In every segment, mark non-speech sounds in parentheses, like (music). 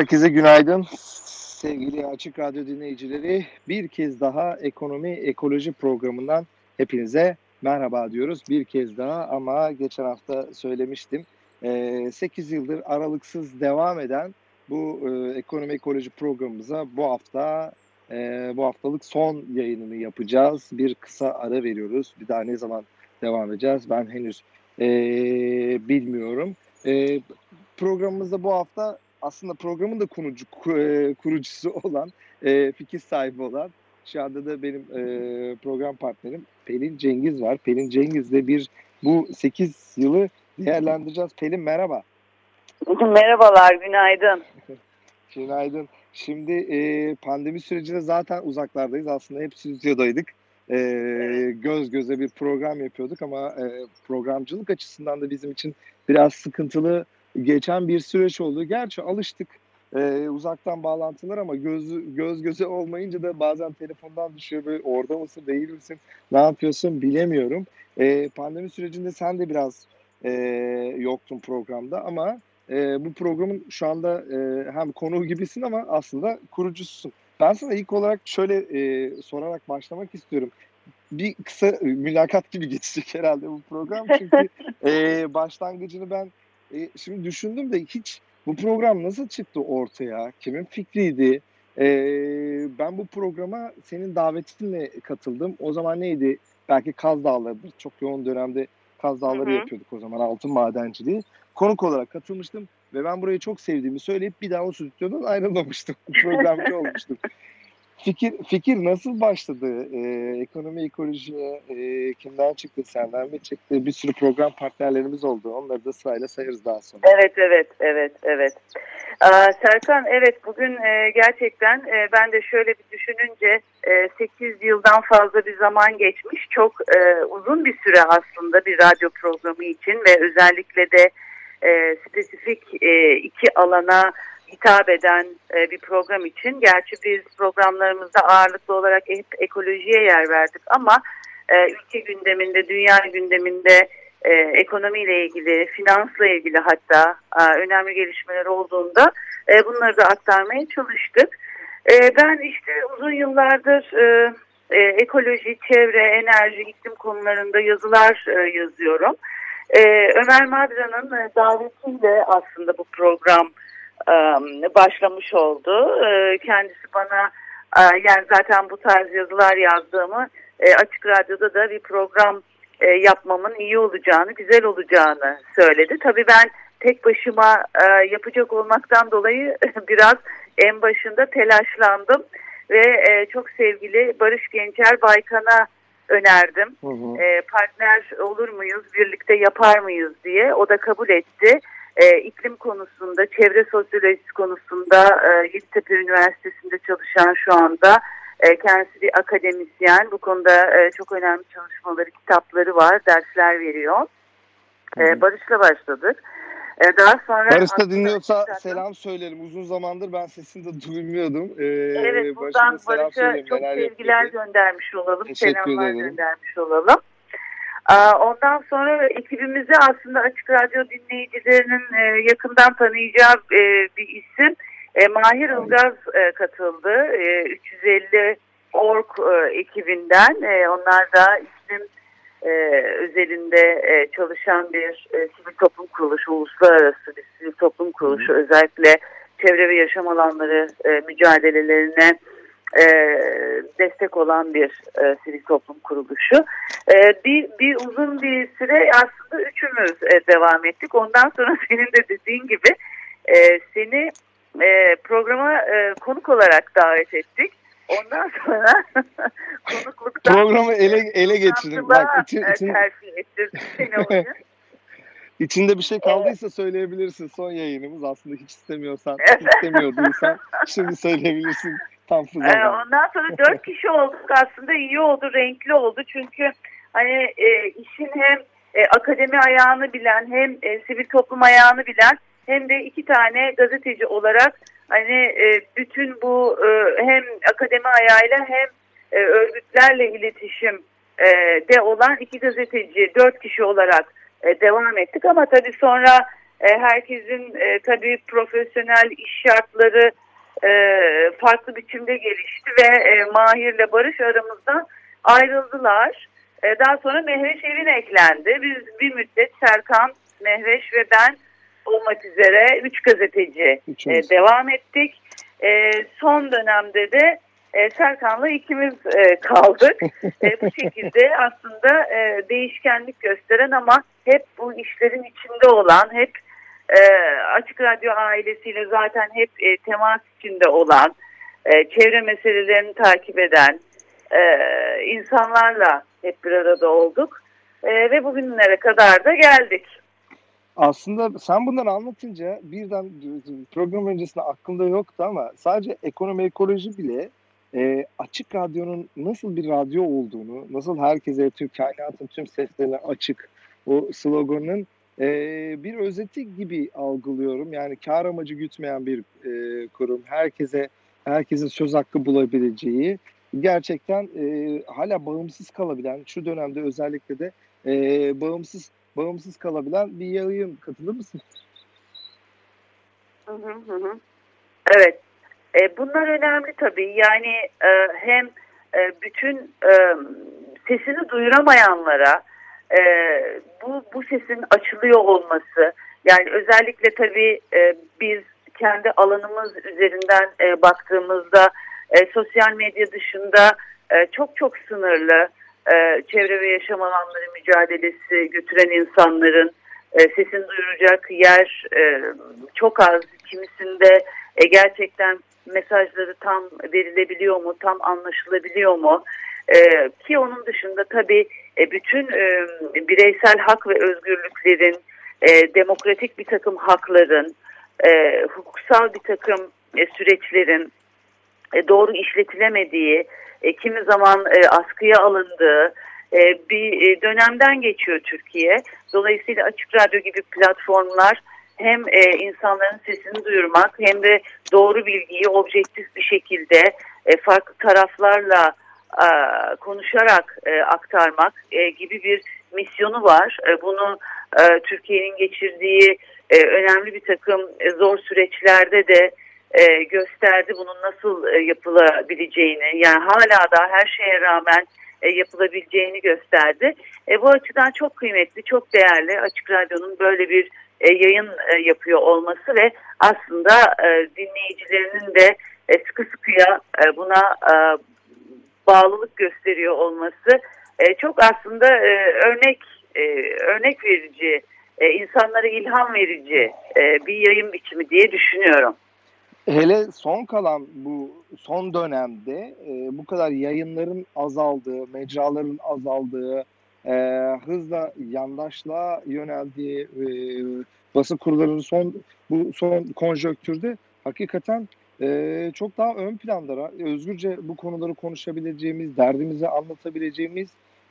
Herkese günaydın. Sevgili Açık Radyo dinleyicileri bir kez daha ekonomi ekoloji programından hepinize merhaba diyoruz. Bir kez daha ama geçen hafta söylemiştim. 8 yıldır aralıksız devam eden bu ekonomi ekoloji programımıza bu hafta bu haftalık son yayınını yapacağız. Bir kısa ara veriyoruz. Bir daha ne zaman devam edeceğiz ben henüz bilmiyorum. Programımızda bu hafta aslında programın da kurucu, kurucusu (laughs) olan, e, fikir sahibi olan, şu anda da benim e, program partnerim Pelin Cengiz var. Pelin Cengiz'le bir bu 8 yılı değerlendireceğiz. Pelin merhaba. (laughs) Merhabalar, günaydın. (laughs) günaydın. Şimdi e, pandemi sürecinde zaten uzaklardayız. Aslında hep stüdyodaydık. E, evet. Göz göze bir program yapıyorduk ama e, programcılık açısından da bizim için biraz sıkıntılı geçen bir süreç oldu. Gerçi alıştık e, uzaktan bağlantılar ama göz, göz göze olmayınca da bazen telefondan düşüyor böyle orada mısın değil misin ne yapıyorsun bilemiyorum. E, pandemi sürecinde sen de biraz e, yoktun programda ama e, bu programın şu anda e, hem konuğu gibisin ama aslında kurucususun. Ben sana ilk olarak şöyle e, sorarak başlamak istiyorum bir kısa mülakat gibi geçecek herhalde bu program. Çünkü (laughs) e, başlangıcını ben e, şimdi düşündüm de hiç bu program nasıl çıktı ortaya? Kimin fikriydi? E, ben bu programa senin davetinle katıldım. O zaman neydi? Belki Kaz Dağları'dır. Çok yoğun dönemde Kaz Dağları hı hı. yapıyorduk o zaman altın madenciliği. Konuk olarak katılmıştım ve ben burayı çok sevdiğimi söyleyip bir daha o stüdyodan ayrılmamıştım. (laughs) Programcı olmuştum. Fikir fikir nasıl başladı? Ee, ekonomi ekolojiye e, kimden çıktı? Senden mi çıktı? Bir sürü program partnerlerimiz oldu. Onları da sırayla sayarız daha sonra. Evet, evet, evet, evet. Aa, Serkan, evet bugün e, gerçekten e, ben de şöyle bir düşününce e, 8 yıldan fazla bir zaman geçmiş. Çok e, uzun bir süre aslında bir radyo programı için ve özellikle de e, spesifik e, iki alana hitap eden e, bir program için. Gerçi biz programlarımızda ağırlıklı olarak hep ekolojiye yer verdik ama e, ülke gündeminde, dünya gündeminde e, ekonomiyle ilgili, finansla ilgili hatta e, önemli gelişmeler olduğunda e, bunları da aktarmaya çalıştık. E, ben işte uzun yıllardır e, e, ekoloji, çevre, enerji, iklim konularında yazılar e, yazıyorum. E, Ömer Madra'nın e, davetiyle aslında bu program başlamış oldu. Kendisi bana yani zaten bu tarz yazılar yazdığımı Açık Radyo'da da bir program yapmamın iyi olacağını, güzel olacağını söyledi. Tabii ben tek başıma yapacak olmaktan dolayı (laughs) biraz en başında telaşlandım ve çok sevgili Barış Gençer Baykan'a önerdim. Hı hı. partner olur muyuz, birlikte yapar mıyız diye. O da kabul etti e, iklim konusunda, çevre sosyolojisi konusunda e, Yeditepe Üniversitesi'nde çalışan şu anda e, kendisi bir akademisyen. Bu konuda e, çok önemli çalışmaları, kitapları var, dersler veriyor. E, Barış'la başladık. E, daha sonra Barış da dinliyorsa selam söylerim. Uzun zamandır ben sesini de (laughs) duymuyordum. Ee, evet buradan Barış'a çok sevgiler yapıyordu. göndermiş olalım. Teşekkür Selamlar ederim. göndermiş olalım. Ondan sonra ekibimize aslında Açık Radyo dinleyicilerinin e, yakından tanıyacağı e, bir isim e, Mahir Ilgaz katıldı. 350 Ork ekibinden. Onlar da iklim özelinde çalışan bir sivil toplum kuruluşu, uluslararası bir sivil toplum kuruluşu. Özellikle çevre ve yaşam alanları mücadelelerine e, destek olan bir e, sivil toplum kuruluşu. E, bir, bir uzun bir süre aslında üçümüz e, devam ettik. Ondan sonra (laughs) senin de dediğin gibi e, seni e, programa e, konuk olarak davet ettik. Ondan sonra (laughs) konukluktan programı ele ele geçirdim. Bak için için terfi ettirdik seni (laughs) İçinde bir şey kaldıysa söyleyebilirsin. Son yayınımız aslında hiç istemiyorsan, istemiyorduysan (laughs) şimdi söyleyebilirsin. Tam ee, ondan sonra dört (laughs) kişi olduk aslında iyi oldu, renkli oldu. Çünkü hani e, işin hem e, akademi ayağını bilen hem e, sivil toplum ayağını bilen hem de iki tane gazeteci olarak hani e, bütün bu e, hem akademi ayağıyla hem e, örgütlerle iletişim e, de olan iki gazeteci dört kişi olarak e, devam ettik ama tabii sonra e, herkesin e, tabii profesyonel iş şartları e, farklı biçimde gelişti ve e, Mahir'le Barış aramızdan ayrıldılar. E, daha sonra Mehveş Evin eklendi. Biz bir müddet Serkan, Mehveş ve ben olmak üzere üç gazeteci e, devam ettik. E, son dönemde de e, Serkan'la ikimiz e, kaldık. e, bu şekilde aslında e, değişkenlik gösteren ama hep bu işlerin içinde olan, hep e, Açık Radyo ailesiyle zaten hep e, temas içinde olan, e, çevre meselelerini takip eden e, insanlarla hep bir arada olduk. E, ve bugünlere kadar da geldik. Aslında sen bunları anlatınca birden program öncesinde aklımda yoktu ama sadece ekonomi ekoloji bile e, açık radyonun nasıl bir radyo olduğunu, nasıl herkese tüm kainatın tüm seslerine açık o sloganın e, bir özeti gibi algılıyorum. Yani kar amacı gütmeyen bir e, kurum, herkese herkesin söz hakkı bulabileceği, gerçekten e, hala bağımsız kalabilen, şu dönemde özellikle de e, bağımsız bağımsız kalabilen bir yayın. Katılır mısın? Hı hı. Evet. E, bunlar önemli tabii. Yani e, hem e, bütün e, sesini duyuramayanlara e, bu, bu sesin açılıyor olması, yani özellikle tabii e, biz kendi alanımız üzerinden e, baktığımızda e, sosyal medya dışında e, çok çok sınırlı e, çevre ve yaşam alanları mücadelesi götüren insanların e, sesini duyuracak yer e, çok az. Kimisinde e, gerçekten mesajları tam verilebiliyor mu, tam anlaşılabiliyor mu? E, ki onun dışında tabii e, bütün e, bireysel hak ve özgürlüklerin, e, demokratik bir takım hakların, e, hukuksal bir takım e, süreçlerin e, doğru işletilemediği, e, kimi zaman e, askıya alındığı e, bir e, dönemden geçiyor Türkiye. Dolayısıyla Açık Radyo gibi platformlar hem e, insanların sesini duyurmak hem de doğru bilgiyi objektif bir şekilde e, farklı taraflarla konuşarak e, aktarmak e, gibi bir misyonu var. E, bunu e, Türkiye'nin geçirdiği e, önemli bir takım e, zor süreçlerde de e, gösterdi bunun nasıl e, yapılabileceğini. Yani hala da her şeye rağmen e, yapılabileceğini gösterdi. E, bu açıdan çok kıymetli, çok değerli Açık Radyo'nun böyle bir e, yayın e, yapıyor olması ve aslında e, dinleyicilerinin de e, sıkı sıkıya e, buna e, bağlılık gösteriyor olması e, çok aslında e, örnek e, örnek verici, e, insanlara ilham verici e, bir yayın biçimi diye düşünüyorum. Hele son kalan bu son dönemde e, bu kadar yayınların azaldığı, mecraların azaldığı, e, hızla yandaşlığa yöneldiği e, basın kurlarının son bu son konjöktürde hakikaten e, çok daha ön planda özgürce bu konuları konuşabileceğimiz, derdimizi anlatabileceğimiz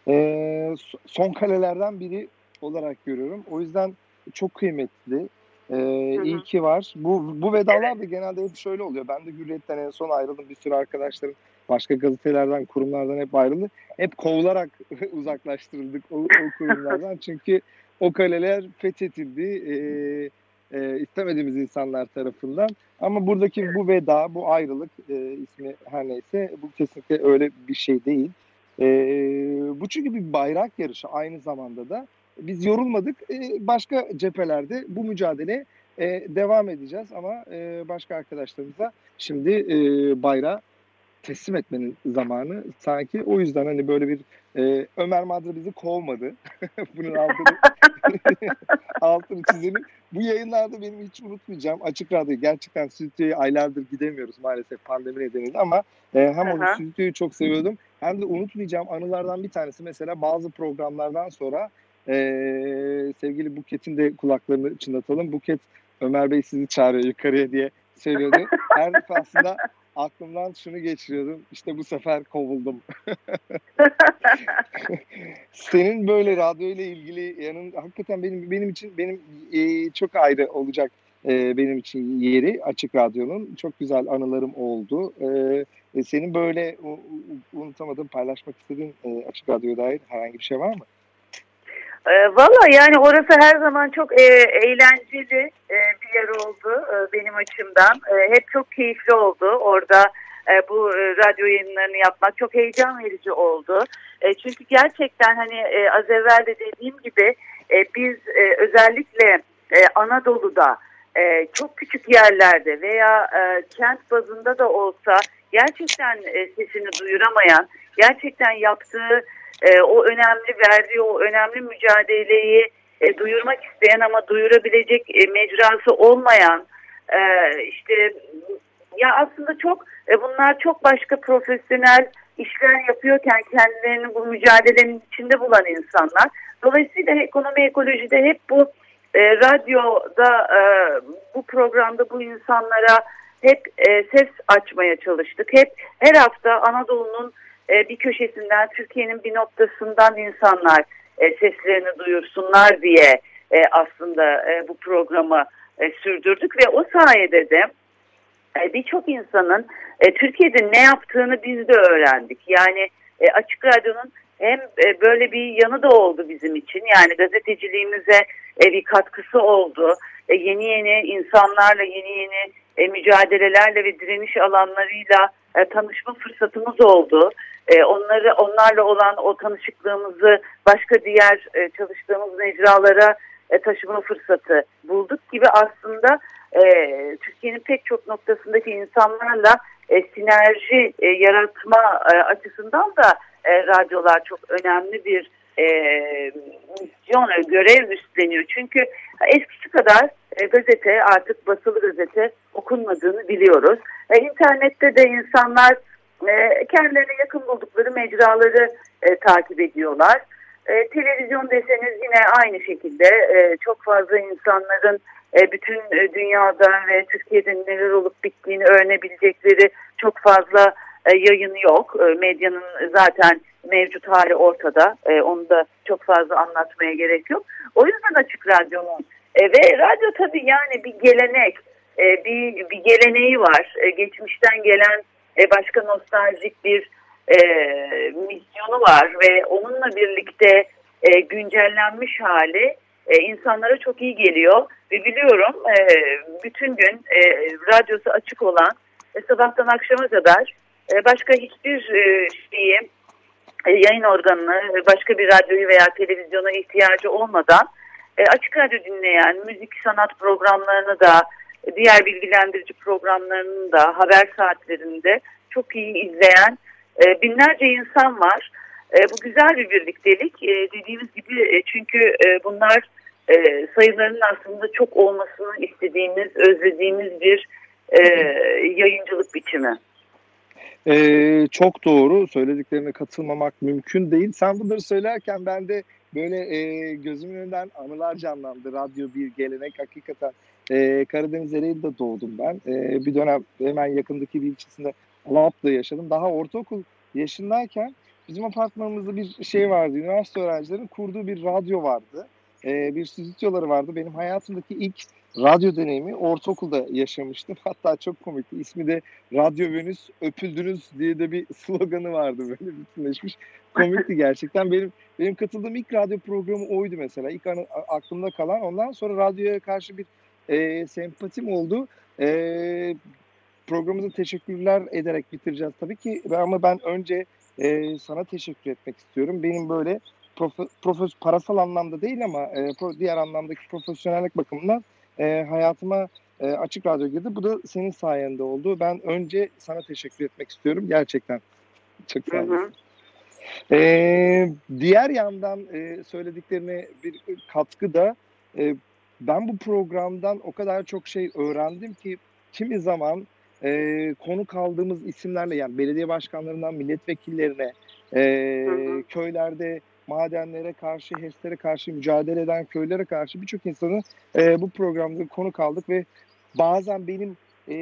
e, son kalelerden biri olarak görüyorum. O yüzden çok kıymetli. Ee, iyi ki var. Bu bu vedalar da genelde hep şöyle oluyor. Ben de Hürriyet'ten en son ayrıldım. Bir sürü arkadaşlarım başka gazetelerden, kurumlardan hep ayrıldı. Hep kovularak (laughs) uzaklaştırıldık o, o kurumlardan. Çünkü o kaleler fethedildi. Ee, e, istemediğimiz insanlar tarafından. Ama buradaki bu veda, bu ayrılık e, ismi her neyse bu kesinlikle öyle bir şey değil. E, bu çünkü bir bayrak yarışı aynı zamanda da biz yorulmadık. E, başka cephelerde bu mücadele e, devam edeceğiz ama e, başka arkadaşlarımıza şimdi e, bayrağı teslim etmenin zamanı sanki. O yüzden hani böyle bir e, Ömer Madra bizi kovmadı. (laughs) Bunun altını, (laughs) altını çizelim. Bu yayınlarda benim hiç unutmayacağım. Açık Radyo gerçekten stüdyoya aylardır gidemiyoruz maalesef pandemi nedeniyle ama e, hem onu stüdyoyu çok seviyordum hem de unutmayacağım anılardan bir tanesi mesela bazı programlardan sonra E, sevgili Buket'in de kulaklarını çınlatalım. Buket Ömer Bey sizi çağırıyor yukarıya diye söylüyordu. Her defasında aklımdan şunu geçiriyordum. İşte bu sefer kovuldum. (laughs) Senin böyle radyo ile ilgili yanın hakikaten benim benim için benim e, çok ayrı olacak e, benim için yeri açık radyonun çok güzel anılarım oldu. E, senin böyle unutamadığın paylaşmak istediğin e, açık radyoya dair herhangi bir şey var mı? E, Valla yani orası her zaman çok e, eğlenceli e, bir yer oldu e, benim açımdan. E, hep çok keyifli oldu orada e, bu e, radyo yayınlarını yapmak. Çok heyecan verici oldu. E, çünkü gerçekten hani e, az evvel de dediğim gibi e, biz e, özellikle e, Anadolu'da e, çok küçük yerlerde veya e, kent bazında da olsa gerçekten e, sesini duyuramayan, gerçekten yaptığı e, o önemli verdiği o önemli mücadeleyi e, duyurmak isteyen ama duyurabilecek e, mecrası olmayan e, işte ya aslında çok e, bunlar çok başka profesyonel işler yapıyorken kendilerini bu mücadelenin içinde bulan insanlar. Dolayısıyla ekonomi ekolojide hep bu e, radyoda e, bu programda bu insanlara hep e, ses açmaya çalıştık. Hep her hafta Anadolu'nun e, bir köşesinden, Türkiye'nin bir noktasından insanlar e, seslerini duyursunlar diye e, aslında e, bu programı e, sürdürdük ve o sayede de e, birçok insanın e, Türkiye'de ne yaptığını biz de öğrendik. Yani e, Açık Radyo'nun hem e, böyle bir yanı da oldu bizim için. Yani gazeteciliğimize e, bir katkısı oldu. E, yeni yeni insanlarla, yeni yeni e, mücadelelerle ve direniş alanlarıyla e, tanışma fırsatımız oldu. E, onları onlarla olan o tanışıklığımızı başka diğer e, çalıştığımız mecralara e, taşıma fırsatı bulduk gibi aslında e, Türkiye'nin pek çok noktasındaki insanlarla e, sinerji e, yaratma e, açısından da e, radyolar çok önemli bir e, misyon, e, görev üstleniyor. Çünkü eskisi kadar e, gazete artık basılı gazete okunmadığını biliyoruz. E, internette de insanlar e, kendilerine yakın buldukları mecraları e, takip ediyorlar. E, televizyon deseniz yine aynı şekilde e, çok fazla insanların e, bütün e, dünyada ve Türkiye'de neler olup bittiğini öğrenebilecekleri çok fazla e, yayın yok. E, medyanın zaten mevcut hali ortada. E, onu da çok fazla anlatmaya gerek yok. O yüzden Açık Radyo'nun e, ve radyo tabii yani bir gelenek, e, bir, bir geleneği var. E, geçmişten gelen e, başka nostaljik bir e, misyonu var ve onunla birlikte e, güncellenmiş hali e, insanlara çok iyi geliyor. Ve biliyorum e, bütün gün e, radyosu açık olan e, sabahtan akşama kadar e, başka hiçbir e, şeyi e, yayın organını, başka bir radyoyu veya televizyona ihtiyacı olmadan e, açık radyo dinleyen, müzik sanat programlarını da, diğer bilgilendirici programlarını da haber saatlerinde çok iyi izleyen e, binlerce insan var. E, bu güzel bir birliktelik. E, dediğimiz gibi e, çünkü e, bunlar e, sayılarının aslında çok olmasını istediğimiz, özlediğimiz bir e, yayıncılık biçimi. Ee, çok doğru. Söylediklerine katılmamak mümkün değil. Sen bunları söylerken ben de böyle e, gözümün önünden anılar canlandı. Radyo bir gelenek hakikaten. E, Karadeniz Ereğli'de doğdum ben. E, bir dönem hemen yakındaki bir ilçesinde Alap'ta yaşadım. Daha ortaokul yaşındayken bizim apartmanımızda bir şey vardı. Üniversite öğrencilerinin kurduğu bir radyo vardı. E, bir stüdyoları vardı. Benim hayatımdaki ilk radyo deneyimi ortaokulda yaşamıştım. (laughs) Hatta çok komikti. İsmi de Radyo Venüs Öpüldünüz diye de bir (laughs) sloganı vardı böyle bütünleşmiş. Komikti gerçekten. Benim benim katıldığım ilk radyo programı oydu mesela. İlk anı, aklımda kalan. Ondan sonra radyoya karşı bir e, sempatim oldu. E, programımızı teşekkürler ederek bitireceğiz tabii ki. Ama ben önce e, sana teşekkür etmek istiyorum. Benim böyle profe, profes, parasal anlamda değil ama e, diğer anlamdaki profesyonellik bakımından e, hayatıma e, açık radyo girdi. Bu da senin sayende oldu. Ben önce sana teşekkür etmek istiyorum. Gerçekten çok sağ olasın. Ee, diğer yandan e, söylediklerine bir katkı da e, ben bu programdan o kadar çok şey öğrendim ki kimi zaman e, konu kaldığımız isimlerle yani belediye başkanlarından milletvekillerine e, hı hı. köylerde madenlere karşı, HES'lere karşı mücadele eden köylere karşı birçok insanı e, bu programda konu kaldık ve bazen benim e,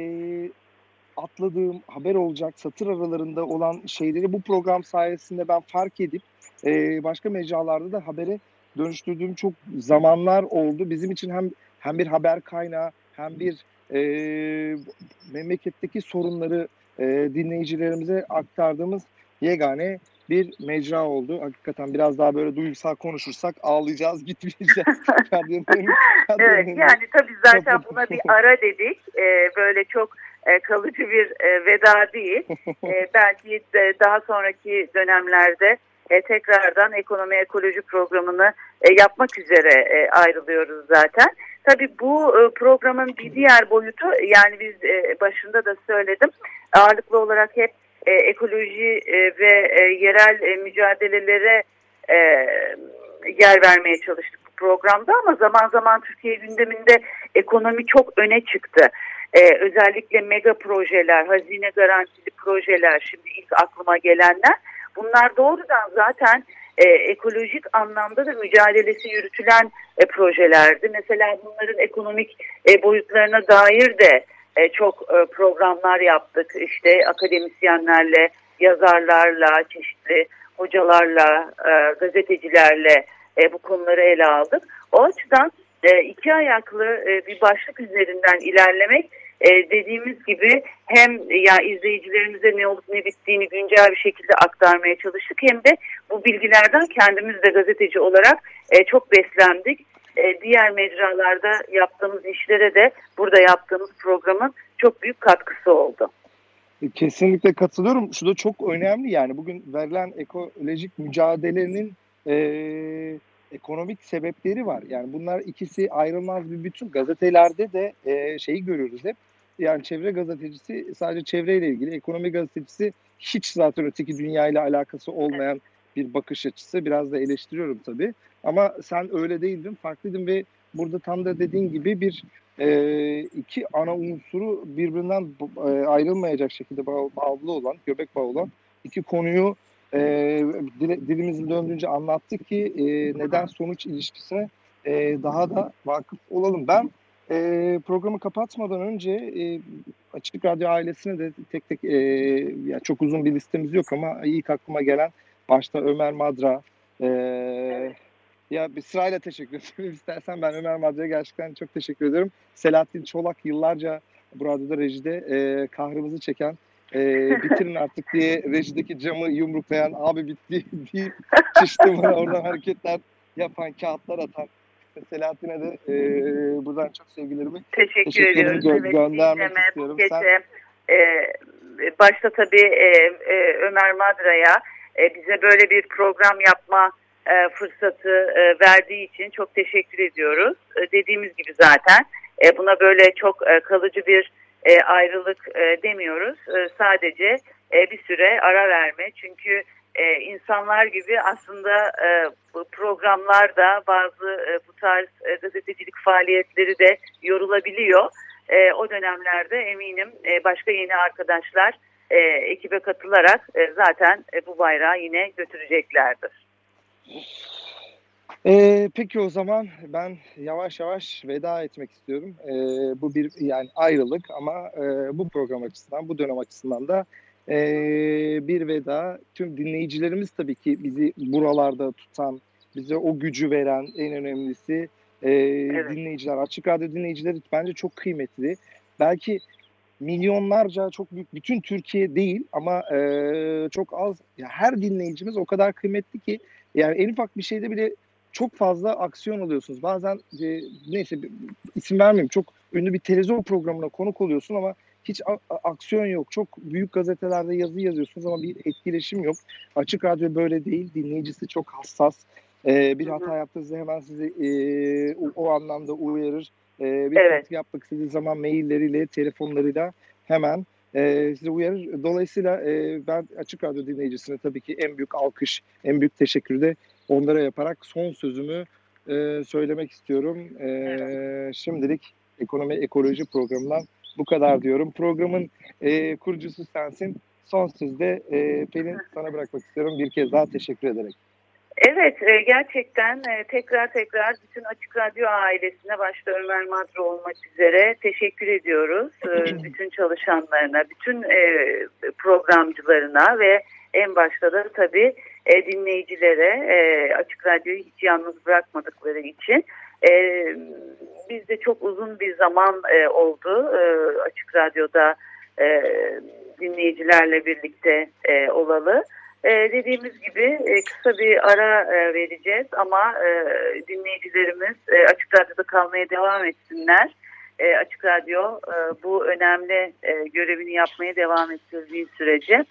atladığım haber olacak satır aralarında olan şeyleri bu program sayesinde ben fark edip e, başka mecralarda da habere dönüştürdüğüm çok zamanlar oldu. Bizim için hem hem bir haber kaynağı hem bir e, memleketteki sorunları e, dinleyicilerimize aktardığımız yegane bir mecra oldu. Hakikaten biraz daha böyle duygusal konuşursak ağlayacağız, (laughs) gitmeyeceğiz. (laughs) evet yani tabii zaten buna bir ara dedik. Ee, böyle çok e, kalıcı bir e, veda değil. (laughs) E, belki de daha sonraki dönemlerde e, tekrardan ekonomi ekoloji programını e, yapmak üzere e, ayrılıyoruz zaten. Tabii bu e, programın bir diğer boyutu yani biz e, başında da söyledim ağırlıklı olarak hep e, ekoloji e, ve e, yerel e, mücadelelere e, yer vermeye çalıştık bu programda ama zaman zaman Türkiye gündeminde ekonomi çok öne çıktı. Ee, özellikle mega projeler, hazine garantili projeler, şimdi ilk aklıma gelenler bunlar doğrudan zaten e, ekolojik anlamda da mücadelesi yürütülen e, projelerdi. Mesela bunların ekonomik e, boyutlarına dair de e, çok e, programlar yaptık. İşte akademisyenlerle, yazarlarla, çeşitli hocalarla, e, gazetecilerle bu konuları ele aldık. O açıdan iki ayaklı bir başlık üzerinden ilerlemek dediğimiz gibi hem ya izleyicilerimize ne olup ne bittiğini güncel bir şekilde aktarmaya çalıştık hem de bu bilgilerden kendimiz de gazeteci olarak çok beslendik. E, diğer mecralarda yaptığımız işlere de burada yaptığımız programın çok büyük katkısı oldu. Kesinlikle katılıyorum. Şu da çok önemli yani bugün verilen ekolojik mücadelenin e, ekonomik sebepleri var. Yani bunlar ikisi ayrılmaz bir bütün. Gazetelerde de e, şeyi görüyoruz hep. Yani çevre gazetecisi sadece çevreyle ilgili, ekonomi gazetecisi hiç zaten öteki dünyayla alakası olmayan bir bakış açısı. Biraz da eleştiriyorum tabii. Ama sen öyle değildin, farklıydın ve burada tam da dediğin gibi bir e, iki ana unsuru birbirinden e, ayrılmayacak şekilde bağlı olan, göbek bağı olan iki konuyu e, dilimizin döndüğünce anlattık ki e, neden sonuç ilişkisine e, daha da vakıf olalım. Ben e, programı kapatmadan önce e, Açık Radyo ailesine de tek tek e, yani çok uzun bir listemiz yok ama ilk aklıma gelen başta Ömer Madra e, ya bir sırayla teşekkür ederim (laughs) istersen ben Ömer Madra'ya gerçekten çok teşekkür ederim. Selahattin Çolak yıllarca bu radyoda rejide e, kahrımızı çeken e, (laughs) bitirin artık diye rejideki camı yumruklayan abi bitti (laughs) diye çiştim oradan hareketler yapan kağıtlar atan Selahattin'e de e, buradan çok sevgilerimi teşekkür, teşekkür ediyoruz. Gö- evet, göndermek dinleme, istiyorum. Gece, Sen... e, başta tabii e, e, Ömer Madra'ya e, bize böyle bir program yapma e, fırsatı e, verdiği için çok teşekkür ediyoruz. E, dediğimiz gibi zaten e, buna böyle çok e, kalıcı bir e, ayrılık e, demiyoruz. E, sadece e, bir süre ara verme. Çünkü e, insanlar gibi aslında e, bu programlarda bazı e, bu tarz e, gazetecilik faaliyetleri de yorulabiliyor. E, o dönemlerde eminim e, başka yeni arkadaşlar e, ekibe katılarak e, zaten e, bu bayrağı yine götüreceklerdir. Ee, peki o zaman ben yavaş yavaş veda etmek istiyorum. Ee, bu bir yani ayrılık ama e, bu program açısından, bu dönem açısından da e, bir veda. Tüm dinleyicilerimiz tabii ki bizi buralarda tutan, bize o gücü veren en önemlisi e, evet. dinleyiciler. Açık Radyo dinleyicileri bence çok kıymetli. Belki milyonlarca çok büyük bütün Türkiye değil ama e, çok az ya her dinleyicimiz o kadar kıymetli ki yani en ufak bir şeyde bile çok fazla aksiyon alıyorsunuz. Bazen e, neyse isim vermeyeyim çok ünlü bir televizyon programına konuk oluyorsun ama hiç aksiyon yok. Çok büyük gazetelerde yazı yazıyorsunuz ama bir etkileşim yok. Açık radyo böyle değil. Dinleyicisi çok hassas. Ee, bir hata yaptığınızda hemen sizi e, o, o anlamda uyarır. Ee, bir evet. yapmak istediği zaman mailleriyle, telefonlarıyla hemen e, sizi uyarır. Dolayısıyla e, ben Açık Radyo dinleyicisine tabii ki en büyük alkış, en büyük teşekkür de onlara yaparak son sözümü e, söylemek istiyorum. E, evet. Şimdilik ekonomi ekoloji programından bu kadar diyorum. Programın e, kurucusu sensin. Son sözde e, Pelin sana bırakmak istiyorum bir kez daha teşekkür ederek. Evet e, gerçekten e, tekrar tekrar bütün Açık Radyo ailesine başta Ömer Madra olmak üzere teşekkür ediyoruz. E, bütün çalışanlarına, bütün programcılarına ve en başta da tabii dinleyicilere Açık Radyo'yu hiç yalnız bırakmadıkları için. Biz de çok uzun bir zaman oldu Açık Radyo'da dinleyicilerle birlikte olalı. E, dediğimiz gibi e, kısa bir ara e, vereceğiz ama dinleyicilerimiz Açık Radyo'da kalmaya devam etsinler. Açık Radyo bu önemli görevini yapmaya devam ettirdiği sürece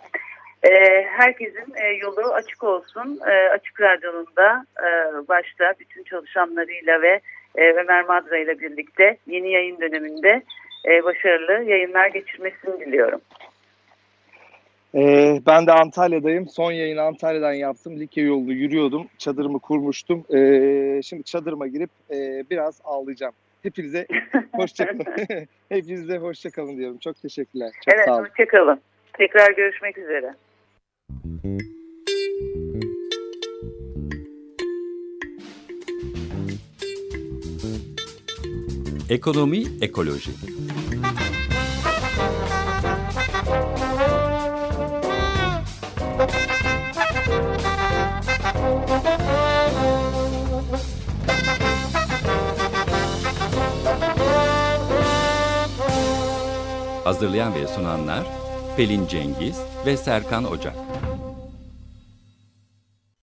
herkesin yolu açık olsun. Açık Radyo'nun da başta bütün çalışanlarıyla ve e, Ömer Madra ile birlikte yeni yayın döneminde başarılı yayınlar geçirmesini diliyorum. Ee, ben de Antalya'dayım. Son yayını Antalya'dan yaptım. Likya yolunu yürüyordum. Çadırımı kurmuştum. Ee, şimdi çadırıma girip e, biraz ağlayacağım. Hepinize (laughs) hoşçakalın. (laughs) Hepinize hoşçakalın diyorum. Çok teşekkürler. Çok evet, sağ olun. hoşçakalın. Tekrar görüşmek üzere. Ekonomi Ekoloji Hazırlayan ve sunanlar Pelin Cengiz ve Serkan Ocak.